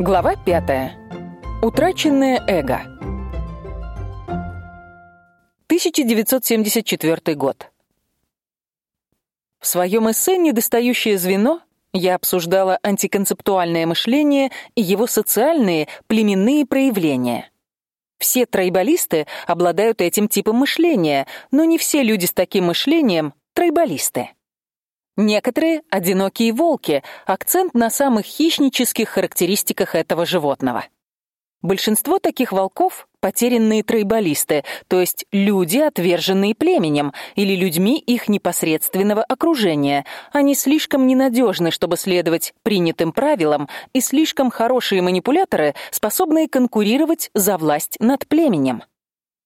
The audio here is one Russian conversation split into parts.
Глава пятая. Утраченное эго. 1974 год. В своем эссе «Недостающее звено» я обсуждала антиконцептуальное мышление и его социальные племенные проявления. Все тройбалисты обладают этим типом мышления, но не все люди с таким мышлением тройбалисты. Некоторые одинокие волки, акцент на самых хищнических характеристиках этого животного. Большинство таких волков потерянные тройбалисты, то есть люди, отверженные племенем или людьми их непосредственного окружения. Они слишком ненадежны, чтобы следовать принятым правилам, и слишком хорошие манипуляторы, способные конкурировать за власть над племенем.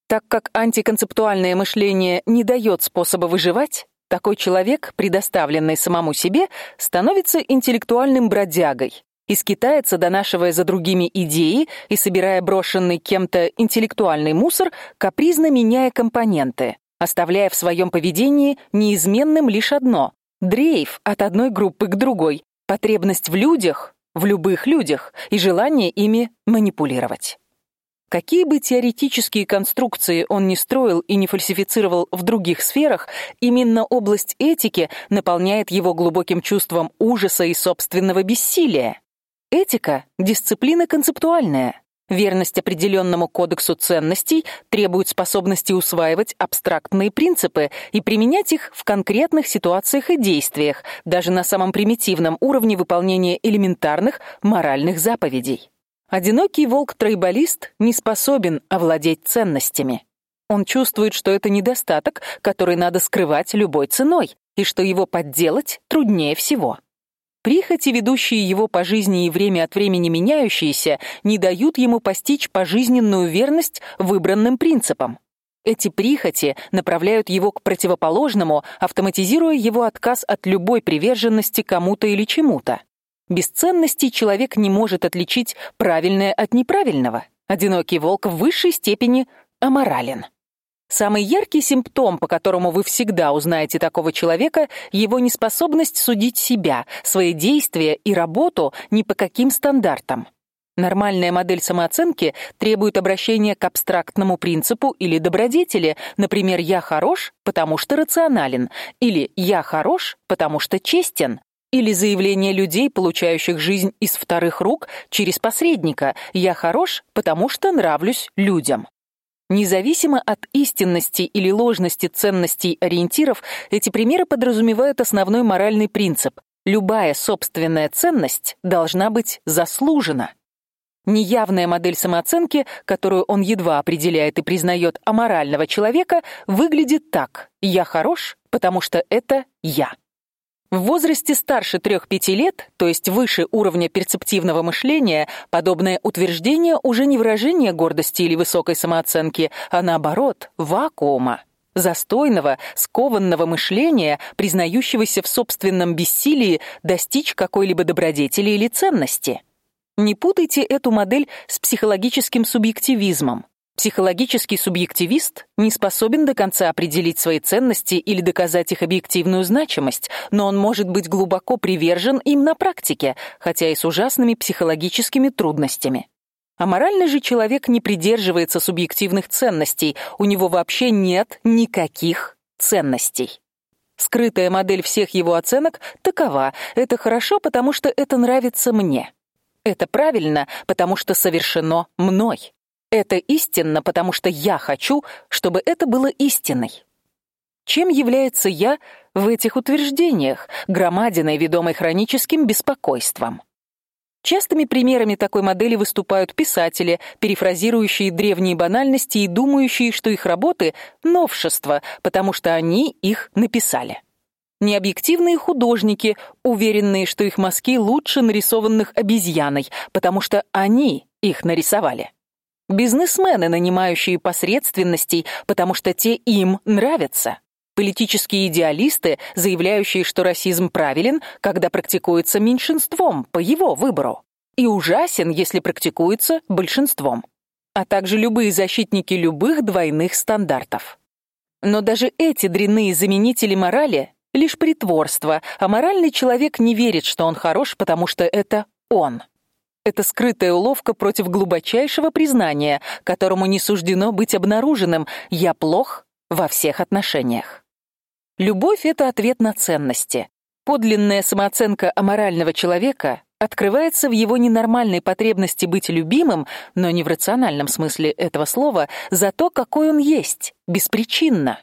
Так как антиконцептуальное мышление не дает способа выживать, такой человек, предоставленный самому себе, становится интеллектуальным бродягой, и скитается, донашивая за другими идеи и собирая брошенный кем-то интеллектуальный мусор, капризно меняя компоненты, оставляя в своем поведении неизменным лишь одно дрейф от одной группы к другой, потребность в людях, в любых людях и желание ими манипулировать. Какие бы теоретические конструкции он ни строил и не фальсифицировал в других сферах, именно область этики наполняет его глубоким чувством ужаса и собственного бессилия. Этика дисциплина концептуальная. Верность определенному кодексу ценностей требует способности усваивать абстрактные принципы и применять их в конкретных ситуациях и действиях, даже на самом примитивном уровне выполнения элементарных моральных заповедей. Одинокий волк-тройболист не способен овладеть ценностями. Он чувствует, что это недостаток, который надо скрывать любой ценой, и что его подделать труднее всего. Прихоти, ведущие его по жизни и время от времени меняющиеся, не дают ему постичь пожизненную верность выбранным принципам. Эти прихоти направляют его к противоположному, автоматизируя его отказ от любой приверженности кому-то или чему-то. Без ценностей человек не может отличить правильное от неправильного. Одинокий волк в высшей степени аморален. Самый яркий симптом, по которому вы всегда узнаете такого человека, его неспособность судить себя, свои действия и работу ни по каким стандартам. Нормальная модель самооценки требует обращения к абстрактному принципу или добродетели, например, я хорош, потому что рационален, или я хорош, потому что честен, или заявление людей, получающих жизнь из вторых рук через посредника: "Я хорош, потому что нравлюсь людям". Независимо от истинности или ложности ценностей ориентиров, эти примеры подразумевают основной моральный принцип: любая собственная ценность должна быть заслужена. Неявная модель самооценки, которую он едва определяет и признает аморального человека, выглядит так: я хорош, потому что это я. В возрасте старше 3-5 лет, то есть выше уровня перцептивного мышления, подобное утверждение уже не выражение гордости или высокой самооценки, а наоборот, вакуума, застойного, скованного мышления, признающегося в собственном бессилии достичь какой-либо добродетели или ценности. Не путайте эту модель с психологическим субъективизмом. Психологический субъективист не способен до конца определить свои ценности или доказать их объективную значимость, но он может быть глубоко привержен им на практике, хотя и с ужасными психологическими трудностями. А моральный же человек не придерживается субъективных ценностей, у него вообще нет никаких ценностей. Скрытая модель всех его оценок такова: это хорошо, потому что это нравится мне. Это правильно, потому что совершено мной. Это истинно, потому что я хочу, чтобы это было истиной. Чем является я в этих утверждениях, громадиной, ведомой хроническим беспокойством? Частыми примерами такой модели выступают писатели, перефразирующие древние банальности и думающие, что их работы новшество, потому что они их написали. Необъективные художники, уверенные, что их мазки лучше нарисованных обезьяной, потому что они их нарисовали. Бизнесмены, нанимающие посредственностей, потому что те им нравятся. Политические идеалисты, заявляющие, что расизм правилен, когда практикуется меньшинством по его выбору, и ужасен, если практикуется большинством. А также любые защитники любых двойных стандартов. Но даже эти дрянные заменители морали лишь притворство, а моральный человек не верит, что он хорош, потому что это он. Это скрытая уловка против глубочайшего признания, которому не суждено быть обнаруженным. Я плох во всех отношениях. Любовь это ответ на ценности. Подлинная самооценка аморального человека открывается в его ненормальной потребности быть любимым, но не в рациональном смысле этого слова, за то, какой он есть, беспричинно.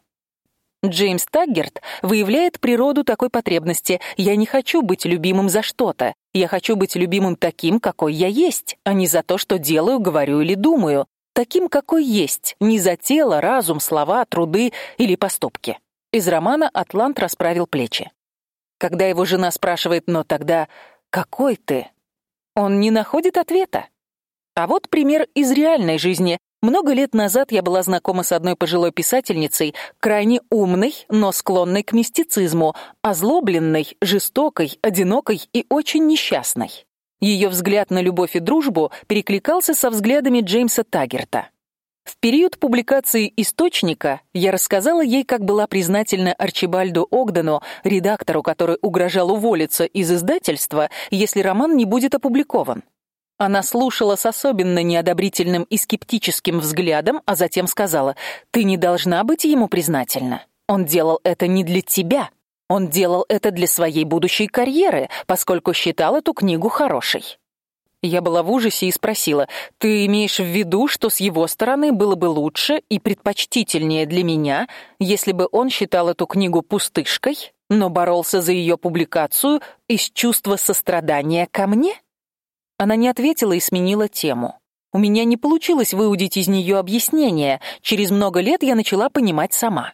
Джеймс Таггерт выявляет природу такой потребности. Я не хочу быть любимым за что-то. Я хочу быть любимым таким, какой я есть, а не за то, что делаю, говорю или думаю. Таким, какой есть, не за тело, разум, слова, труды или поступки. Из романа Атлант расправил плечи. Когда его жена спрашивает: "Но тогда какой ты?" Он не находит ответа. А вот пример из реальной жизни. Много лет назад я была знакома с одной пожилой писательницей, крайне умной, но склонной к мистицизму, озлобленной, жестокой, одинокой и очень несчастной. Ее взгляд на любовь и дружбу перекликался со взглядами Джеймса Тагерта. В период публикации источника я рассказала ей, как была признательна Арчибальду Огдену, редактору, который угрожал уволиться из издательства, если роман не будет опубликован. Она слушала с особенно неодобрительным и скептическим взглядом, а затем сказала: "Ты не должна быть ему признательна. Он делал это не для тебя. Он делал это для своей будущей карьеры, поскольку считал эту книгу хорошей". Я была в ужасе и спросила: "Ты имеешь в виду, что с его стороны было бы лучше и предпочтительнее для меня, если бы он считал эту книгу пустышкой, но боролся за ее публикацию из чувства сострадания ко мне?" Она не ответила и сменила тему. У меня не получилось выудить из нее объяснение. Через много лет я начала понимать сама.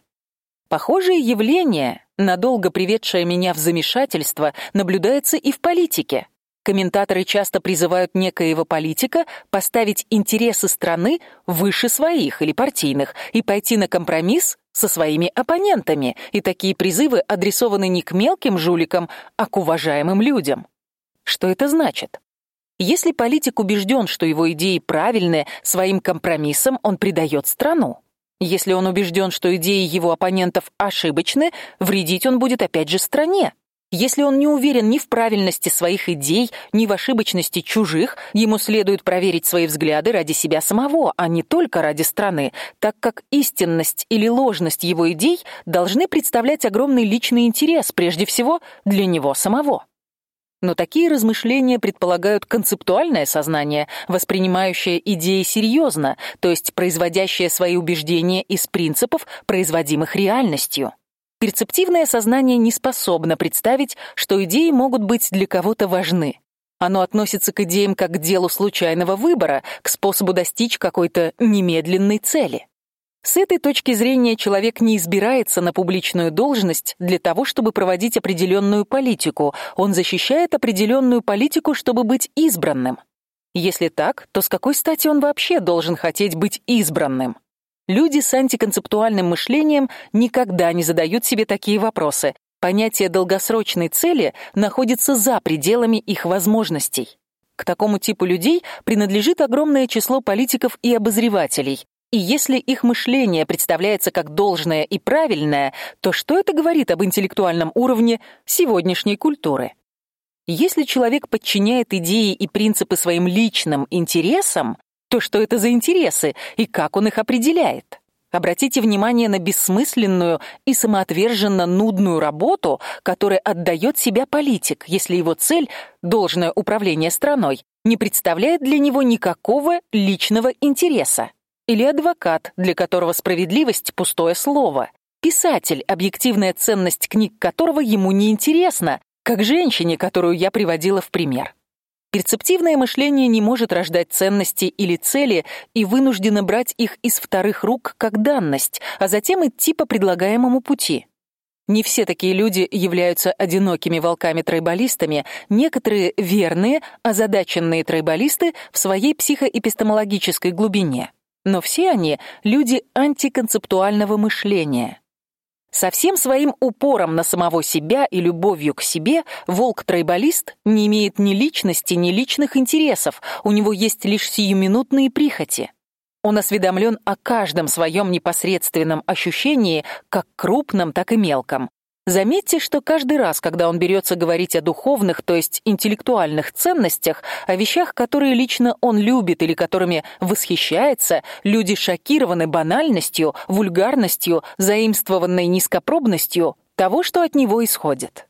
Похожее явление, надолго приведшее меня в замешательство, наблюдается и в политике. Комментаторы часто призывают некоего политика поставить интересы страны выше своих или партийных и пойти на компромисс со своими оппонентами, и такие призывы адресованы не к мелким жуликам, а к уважаемым людям. Что это значит? Если политик убежден, что его идеи правильные, своим компромиссом он предает страну. Если он убежден, что идеи его оппонентов ошибочны, вредить он будет опять же стране. Если он не уверен ни в правильности своих идей, ни в ошибочности чужих, ему следует проверить свои взгляды ради себя самого, а не только ради страны, так как истинность или ложность его идей должны представлять огромный личный интерес прежде всего для него самого. Но такие размышления предполагают концептуальное сознание, воспринимающее идеи серьезно, то есть производящее свои убеждения из принципов, производимых реальностью. Перцептивное сознание не способно представить, что идеи могут быть для кого-то важны. Оно относится к идеям как к делу случайного выбора, к способу достичь какой-то немедленной цели. С этой точки зрения человек не избирается на публичную должность для того, чтобы проводить определенную политику. Он защищает определенную политику, чтобы быть избранным. Если так, то с какой стати он вообще должен хотеть быть избранным? Люди с антиконцептуальным мышлением никогда не задают себе такие вопросы. Понятие долгосрочной цели находится за пределами их возможностей. К такому типу людей принадлежит огромное число политиков и обозревателей, и если их мышление представляется как должное и правильное, то что это говорит об интеллектуальном уровне сегодняшней культуры? Если человек подчиняет идеи и принципы своим личным интересам, то что это за интересы и как он их определяет? Обратите внимание на бессмысленную и самоотверженно нудную работу, которой отдает себя политик, если его цель должное управление страной не представляет для него никакого личного интереса или адвокат, для которого справедливость пустое слово, писатель, объективная ценность книг которого ему не интересна, как женщине, которую я приводила в пример. Перцептивное мышление не может рождать ценности или цели и вынуждено брать их из вторых рук как данность, а затем идти по предлагаемому пути. Не все такие люди являются одинокими волками-тройболистами, некоторые верные, озадаченные тройболисты в своей психоэпистемологической глубине но все они люди антиконцептуального мышления. Со всем своим упором на самого себя и любовью к себе волк-тройболист не имеет ни личности, ни личных интересов, у него есть лишь сиюминутные прихоти. Он осведомлен о каждом своем непосредственном ощущении, как крупном, так и мелком. Заметьте, что каждый раз, когда он берется говорить о духовных, то есть интеллектуальных ценностях, о вещах, которые лично он любит или которыми восхищается, люди шокированы банальностью, вульгарностью, заимствованной низкопробностью того, что от него исходит.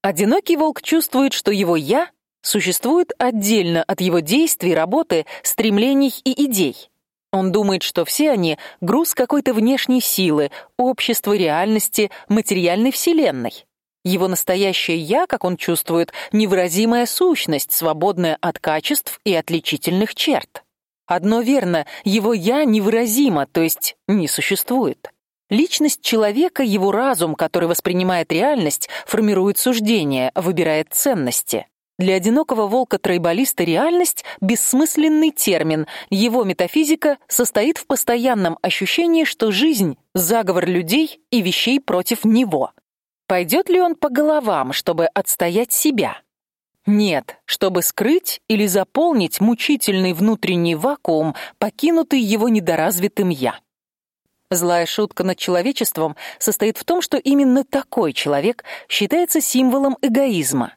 Одинокий волк чувствует, что его я существует отдельно от его действий, работы, стремлений и идей. Он думает, что все они груз какой-то внешней силы, общества, реальности, материальной вселенной. Его настоящее я, как он чувствует, невыразимая сущность, свободная от качеств и отличительных черт. Одно верно, его я невыразимо, то есть не существует. Личность человека, его разум, который воспринимает реальность, формирует суждения, выбирает ценности. Для одинокого волка-тройболиста реальность бессмысленный термин. Его метафизика состоит в постоянном ощущении, что жизнь заговор людей и вещей против него. Пойдет ли он по головам, чтобы отстоять себя? Нет, чтобы скрыть или заполнить мучительный внутренний вакуум, покинутый его недоразвитым я. Злая шутка над человечеством состоит в том, что именно такой человек считается символом эгоизма.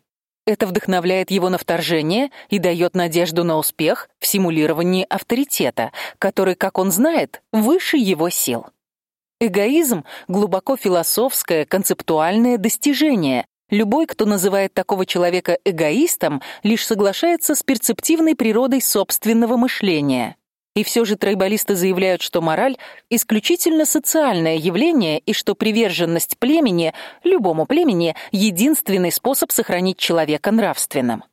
Это вдохновляет его на вторжение и дает надежду на успех в симулировании авторитета, который, как он знает, выше его сил. Эгоизм глубоко философское, концептуальное достижение. Любой, кто называет такого человека эгоистом, лишь соглашается с перцептивной природой собственного мышления. И все же тройболисты заявляют, что мораль исключительно социальное явление и что приверженность племени, любому племени, единственный способ сохранить человека нравственным.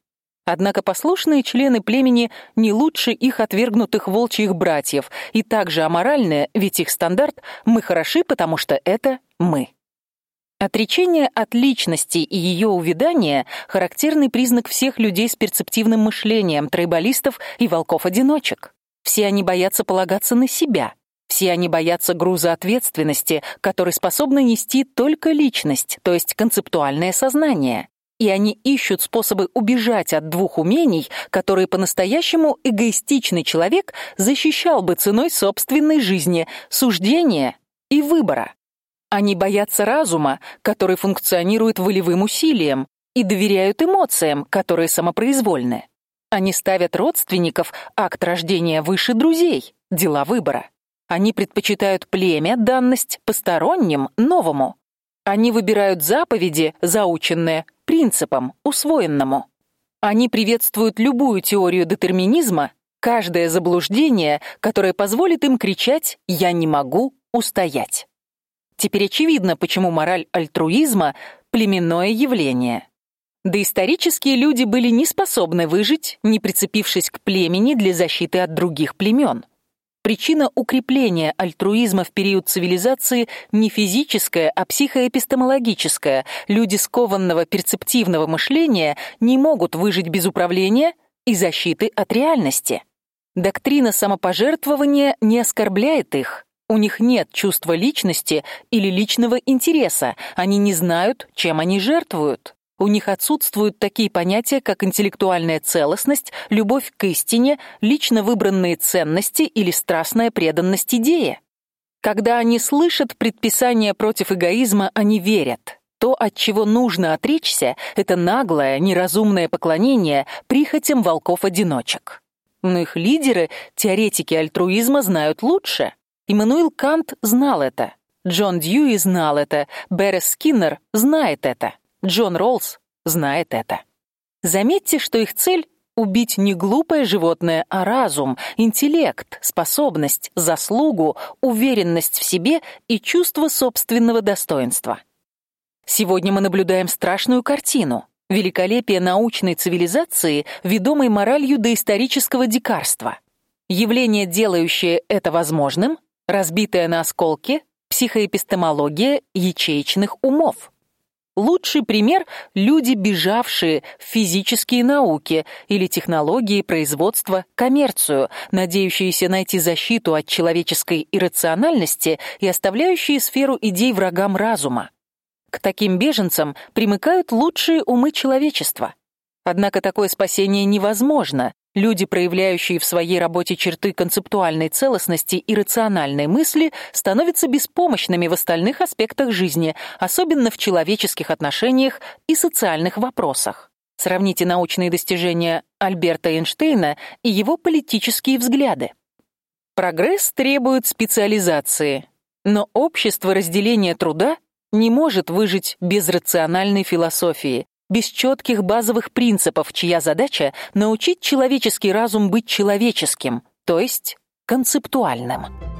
Однако послушные члены племени не лучше их отвергнутых волчьих братьев, и также аморальные, ведь их стандарт мы хороши, потому что это мы. Отречение от личности и ее увядание характерный признак всех людей с перцептивным мышлением, тройболистов и волков-одиночек. Все они боятся полагаться на себя. Все они боятся груза ответственности, который способна нести только личность, то есть концептуальное сознание. И они ищут способы убежать от двух умений, которые по-настоящему эгоистичный человек защищал бы ценой собственной жизни, суждения и выбора. Они боятся разума, который функционирует волевым усилием, и доверяют эмоциям, которые самопроизвольны. Они ставят родственников, акт рождения выше друзей, дела выбора. Они предпочитают племя, данность посторонним, новому. Они выбирают заповеди, заученные, принципам, усвоенному. Они приветствуют любую теорию детерминизма, каждое заблуждение, которое позволит им кричать «я не могу устоять». Теперь очевидно, почему мораль альтруизма племенное явление. Доисторические люди были не способны выжить, не прицепившись к племени для защиты от других племен. Причина укрепления альтруизма в период цивилизации не физическая, а психоэпистемологическая. Люди скованного перцептивного мышления не могут выжить без управления и защиты от реальности. Доктрина самопожертвования не оскорбляет их. У них нет чувства личности или личного интереса. Они не знают, чем они жертвуют. У них отсутствуют такие понятия, как интеллектуальная целостность, любовь к истине, лично выбранные ценности или страстная преданность идее. Когда они слышат предписания против эгоизма, они верят. То, от чего нужно отречься, это наглое, неразумное поклонение прихотям волков-одиночек. Но их лидеры, теоретики альтруизма, знают лучше. Иммануил Кант знал это. Джон Дьюи знал это. Беррес Скиннер знает это. Джон Роллс знает это. Заметьте, что их цель убить не глупое животное, а разум, интеллект, способность, заслугу, уверенность в себе и чувство собственного достоинства. Сегодня мы наблюдаем страшную картину великолепие научной цивилизации, ведомой моралью доисторического дикарства. Явление, делающее это возможным, разбитое на осколки, психоэпистемология ячеечных умов. Лучший пример люди, бежавшие в физические науки или технологии производства, коммерцию, надеющиеся найти защиту от человеческой иррациональности и оставляющие сферу идей врагам разума. К таким беженцам примыкают лучшие умы человечества. Однако такое спасение невозможно. Люди, проявляющие в своей работе черты концептуальной целостности и рациональной мысли, становятся беспомощными в остальных аспектах жизни, особенно в человеческих отношениях и социальных вопросах. Сравните научные достижения Альберта Эйнштейна и его политические взгляды. Прогресс требует специализации, но общество разделения труда не может выжить без рациональной философии, без четких базовых принципов, чья задача научить человеческий разум быть человеческим, то есть концептуальным.